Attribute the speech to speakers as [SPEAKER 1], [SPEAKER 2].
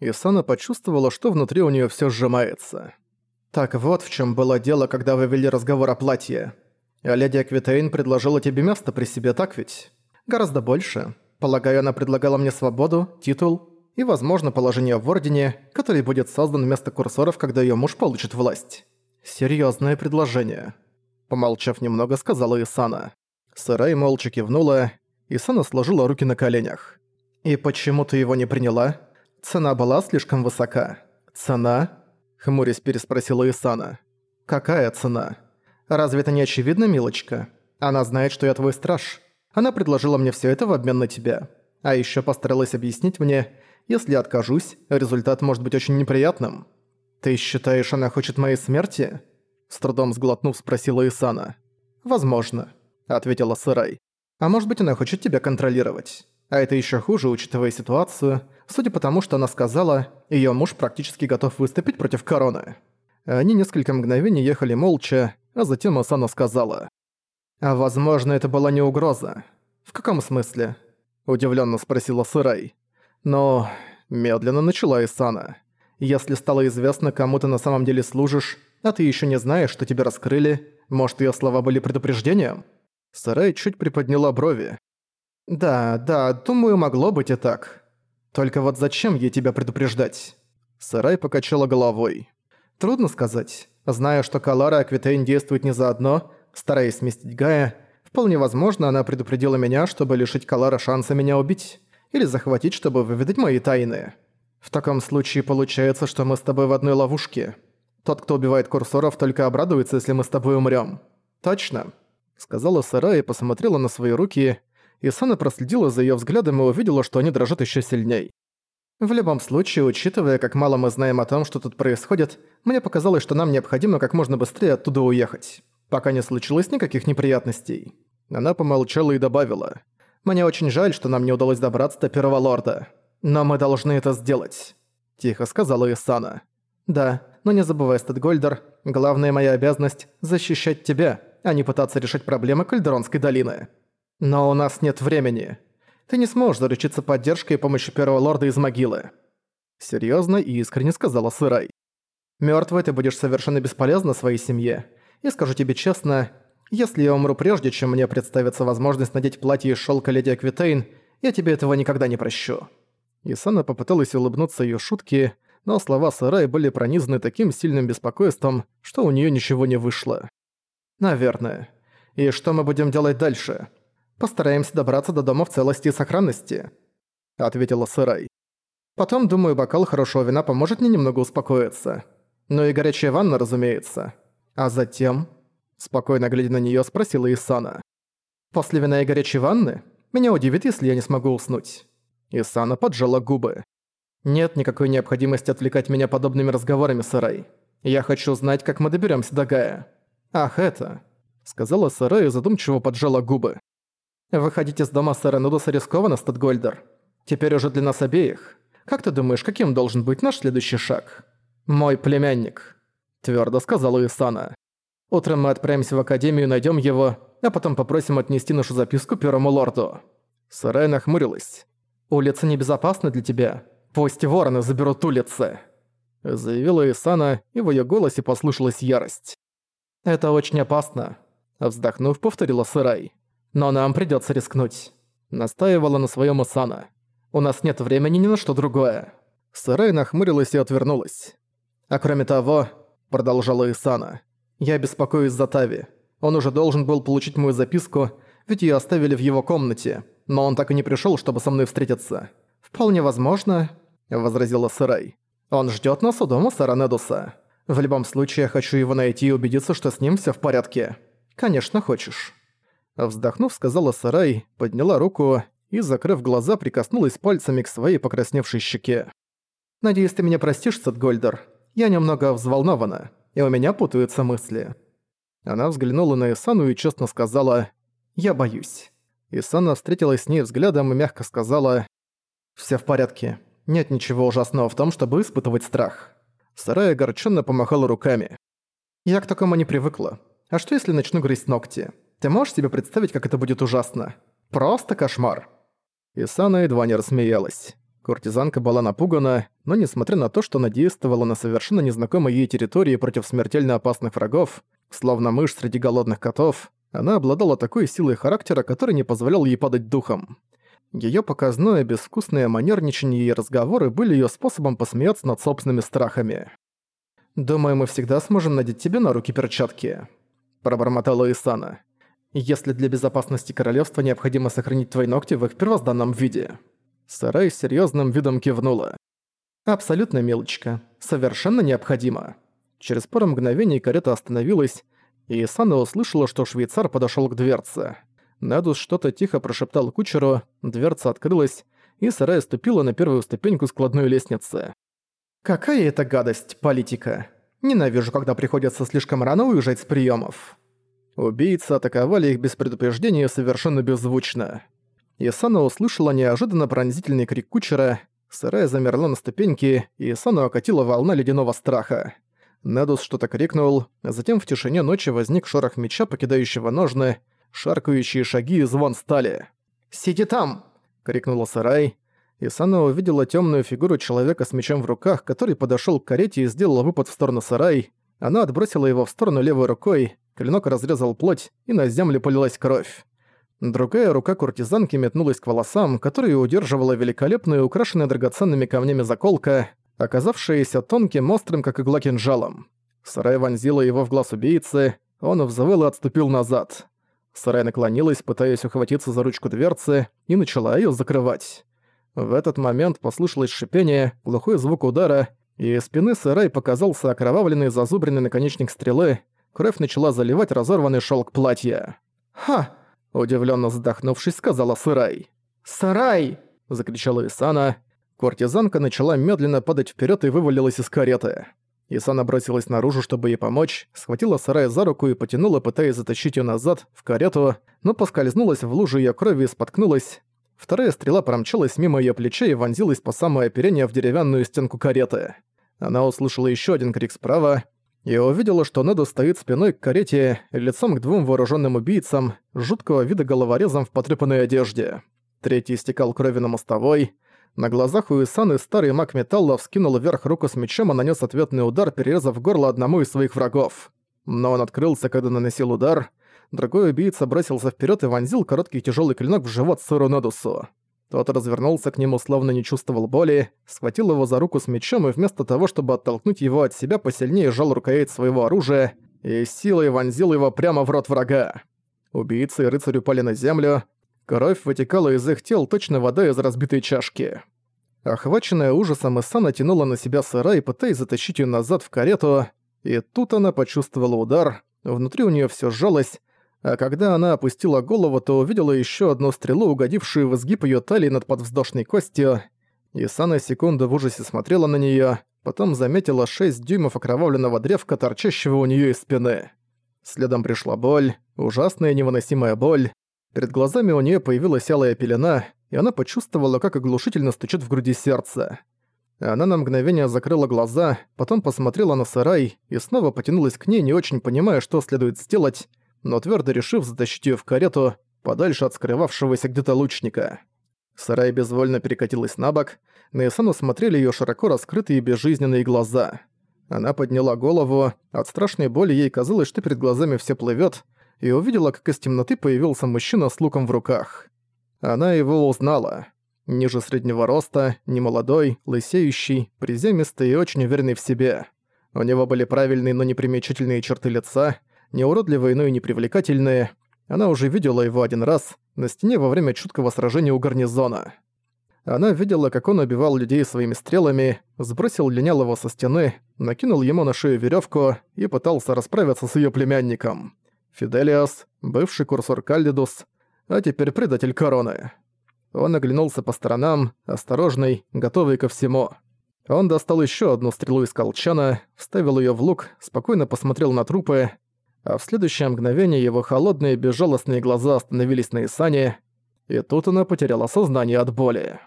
[SPEAKER 1] Исана почувствовала, что внутри у нее все сжимается. «Так вот в чем было дело, когда вы вели разговор о платье. А леди Аквитейн предложила тебе место при себе, так ведь? Гораздо больше. Полагаю, она предлагала мне свободу, титул и, возможно, положение в Ордене, который будет создан вместо курсоров, когда ее муж получит власть. Серьезное предложение». Помолчав немного, сказала Исана. Сырай молча кивнула, Исана сложила руки на коленях. «И почему ты его не приняла? Цена была слишком высока». «Цена?» — хмурясь переспросила Исана. «Какая цена? Разве это не очевидно, милочка? Она знает, что я твой страж. Она предложила мне все это в обмен на тебя. А еще постаралась объяснить мне, если я откажусь, результат может быть очень неприятным. Ты считаешь, она хочет моей смерти?» С трудом сглотнув, спросила Исана. «Возможно», — ответила Сырай. «А может быть, она хочет тебя контролировать. А это еще хуже, учитывая ситуацию, судя по тому, что она сказала, ее муж практически готов выступить против короны». Они несколько мгновений ехали молча, а затем Асана сказала. «А возможно, это была не угроза. В каком смысле?» Удивленно спросила Сырай. Но медленно начала Исана. «Если стало известно, кому ты на самом деле служишь, а ты еще не знаешь, что тебя раскрыли, может, ее слова были предупреждением?» Сарай чуть приподняла брови. «Да, да, думаю, могло быть и так. Только вот зачем ей тебя предупреждать?» Сарай покачала головой. «Трудно сказать. Зная, что Калара и Аквитейн действуют не заодно, стараясь сместить Гая, вполне возможно, она предупредила меня, чтобы лишить Калара шанса меня убить, или захватить, чтобы выведать мои тайны. В таком случае получается, что мы с тобой в одной ловушке». Тот, кто убивает курсоров, только обрадуется, если мы с тобой умрём. Точно», — сказала Сара и посмотрела на свои руки, и Сана проследила за её взглядом и увидела, что они дрожат ещё сильней. В любом случае, учитывая, как мало мы знаем о том, что тут происходит, мне показалось, что нам необходимо как можно быстрее оттуда уехать, пока не случилось никаких неприятностей. Она помолчала и добавила. «Мне очень жаль, что нам не удалось добраться до Первого Лорда. Но мы должны это сделать», – тихо сказала Исана. «Да, но не забывай, Стэдгольдер, главная моя обязанность – защищать тебя, а не пытаться решить проблемы Кальдеронской долины. Но у нас нет времени. Ты не сможешь заручиться поддержкой и помощью Первого Лорда из могилы». Серьезно и искренне сказала Сырай. Мертвый ты будешь совершенно бесполезна своей семье. И скажу тебе честно, если я умру прежде, чем мне представится возможность надеть платье из шелка леди Аквитейн, я тебе этого никогда не прощу». Исана попыталась улыбнуться ее шутке, но слова Сарай были пронизаны таким сильным беспокойством, что у нее ничего не вышло. «Наверное. И что мы будем делать дальше? Постараемся добраться до дома в целости и сохранности», — ответила Сарай. «Потом, думаю, бокал хорошего вина поможет мне немного успокоиться. Ну и горячая ванна, разумеется. А затем...» Спокойно глядя на нее, спросила Исана. «После вина и горячей ванны? Меня удивит, если я не смогу уснуть». Исана поджала губы. Нет никакой необходимости отвлекать меня подобными разговорами, Сарай. Я хочу знать, как мы доберемся до Гая. Ах, это... Сказала Сарай и задумчиво поджала губы. Выходить из дома Сэра Нудоса рискованно, Статгольдер. Теперь уже для нас обеих. Как ты думаешь, каким должен быть наш следующий шаг? Мой племянник. Твердо сказала Исана. Утром мы отправимся в Академию и найдем его, а потом попросим отнести нашу записку Первому Лорду. Сарай нахмурилась. Улица небезопасна для тебя. «Пусть вороны заберут улицы!» Заявила Исана, и в её голосе послышалась ярость. «Это очень опасно», — вздохнув, повторила Сырай. «Но нам придётся рискнуть», — настаивала на своём Исана. «У нас нет времени ни на что другое». Сырай нахмурилась и отвернулась. «А кроме того», — продолжала Исана, — «я беспокоюсь за Тави. Он уже должен был получить мою записку, ведь её оставили в его комнате, но он так и не пришёл, чтобы со мной встретиться. «Вполне возможно», — возразила Сырай. «Он ждёт нас у дома Саранедуса. В любом случае, я хочу его найти и убедиться, что с ним всё в порядке. Конечно, хочешь». Вздохнув, сказала Сарай, подняла руку и, закрыв глаза, прикоснулась пальцами к своей покрасневшей щеке. «Надеюсь, ты меня простишь, Сетгольдер. Я немного взволнована, и у меня путаются мысли». Она взглянула на Исану и честно сказала «Я боюсь». Исана встретилась с ней взглядом и мягко сказала «Всё в порядке. Нет ничего ужасного в том, чтобы испытывать страх». Сарая огорченно помахала руками. «Я к такому не привыкла. А что если начну грызть ногти? Ты можешь себе представить, как это будет ужасно? Просто кошмар». Исана едва не рассмеялась. Куртизанка была напугана, но несмотря на то, что она действовала на совершенно незнакомой ей территории против смертельно опасных врагов, словно мышь среди голодных котов, она обладала такой силой характера, который не позволял ей падать духом. Её показное безвкусное манерничание и разговоры были её способом посмеяться над собственными страхами. «Думаю, мы всегда сможем надеть тебе на руки перчатки», – пробормотала Исана. «Если для безопасности королевства необходимо сохранить твои ногти в их первозданном виде». Сарай с серьёзным видом кивнула. «Абсолютно, милочка. Совершенно необходимо». Через пару мгновений карета остановилась, и Исана услышала, что швейцар подошёл к дверце. Надус что-то тихо прошептал кучеру, дверца открылась, и Сарая ступила на первую ступеньку складной лестницы. «Какая это гадость, политика! Ненавижу, когда приходится слишком рано уезжать с приемов. Убийцы атаковали их без предупреждения совершенно беззвучно. Исана услышала неожиданно пронзительный крик кучера, Сарая замерла на ступеньке, и Исану окатила волна ледяного страха. Недус что-то крикнул, а затем в тишине ночи возник шорох меча, покидающего ножны, шаркающие шаги и звон стали. «Сиди там!» — крикнула Сарай. Исана увидела темную фигуру человека с мечом в руках, который подошел к карете и сделал выпад в сторону Сарай. Она отбросила его в сторону левой рукой, клинок разрезал плоть, и на землю полилась кровь. Другая рука куртизанки метнулась к волосам, которые удерживала великолепная украшенная драгоценными камнями заколка, оказавшаяся тонким, острым, как игла кинжалом. Сарай вонзила его в глаз убийцы, он взвыл и отступил назад. Сарай наклонилась, пытаясь ухватиться за ручку дверцы, и начала её закрывать. В этот момент послышалось шипение, глухой звук удара, и из спины Сарай показался окровавленный зазубренный наконечник стрелы, кровь начала заливать разорванный шелк платья. «Ха!» – удивленно задохнувшись, сказала Сарай. «Сарай!» – закричала Исана. Куртизанка начала медленно падать вперед и вывалилась из кареты. Исана бросилась наружу, чтобы ей помочь, схватила Сарая за руку и потянула, пытаясь затащить ее назад, в карету, но поскользнулась в луже ее крови и споткнулась. Вторая стрела промчалась мимо ее плеча и вонзилась по самое оперение в деревянную стенку кареты. Она услышала еще один крик справа и увидела, что Неду стоит спиной к карете, лицом к двум вооруженным убийцам, жуткого вида головорезом в потрепанной одежде. Третий истекал крови на мостовой, на глазах у Исаны старый маг металла вскинул вверх руку с мечом и нанес ответный удар, перерезав горло одному из своих врагов. Но он открылся, когда наносил удар. Другой убийца бросился вперед и вонзил короткий тяжелый клинок в живот Сыру Недусу. Тот развернулся к нему, словно не чувствовал боли, схватил его за руку с мечом и вместо того, чтобы оттолкнуть его от себя, посильнее сжал рукоять своего оружия и силой вонзил его прямо в рот врага. Убийцы и рыцарь упали на землю, Кровь вытекала из их тел, точно вода из разбитой чашки. Охваченная ужасом, Исана тянула на себя сарай, пытаясь затащить ее назад в карету, и тут она почувствовала удар, внутри у нее все сжалось, а когда она опустила голову, то увидела еще одну стрелу, угодившую в изгиб ее талии над подвздошной костью. Исана секунду в ужасе смотрела на нее, потом заметила шесть дюймов окровавленного древка, торчащего у нее из спины. Следом пришла боль, ужасная невыносимая боль. Перед глазами у нее появилась алая пелена, и она почувствовала, как оглушительно стучит в груди сердце. Она на мгновение закрыла глаза, потом посмотрела на сарай и снова потянулась к ней, не очень понимая, что следует сделать, но твердо решив затащить ее в карету, подальше от скрывавшегося где-то лучника. Сарай безвольно перекатилась на бок, на Исану смотрели ее широко раскрытые безжизненные глаза. Она подняла голову, от страшной боли ей казалось, что перед глазами все плывет, и увидела, как из темноты появился мужчина с луком в руках. Она его узнала. Ниже среднего роста, немолодой, лысеющий, приземистый и очень уверенный в себе. У него были правильные, но непримечательные черты лица, неуродливые, но и непривлекательные. Она уже видела его один раз, на стене во время чуткого сражения у гарнизона. Она видела, как он убивал людей своими стрелами, сбросил линялого со стены, накинул ему на шею веревку и пытался расправиться с ее племянником. Фиделиас, бывший курсор Каллидус, а теперь предатель короны. Он оглянулся по сторонам, осторожный, готовый ко всему. Он достал еще одну стрелу из колчана, вставил ее в лук, спокойно посмотрел на трупы, а в следующее мгновение его холодные безжалостные глаза остановились на Исане, и тут она потеряла сознание от боли.